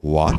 What?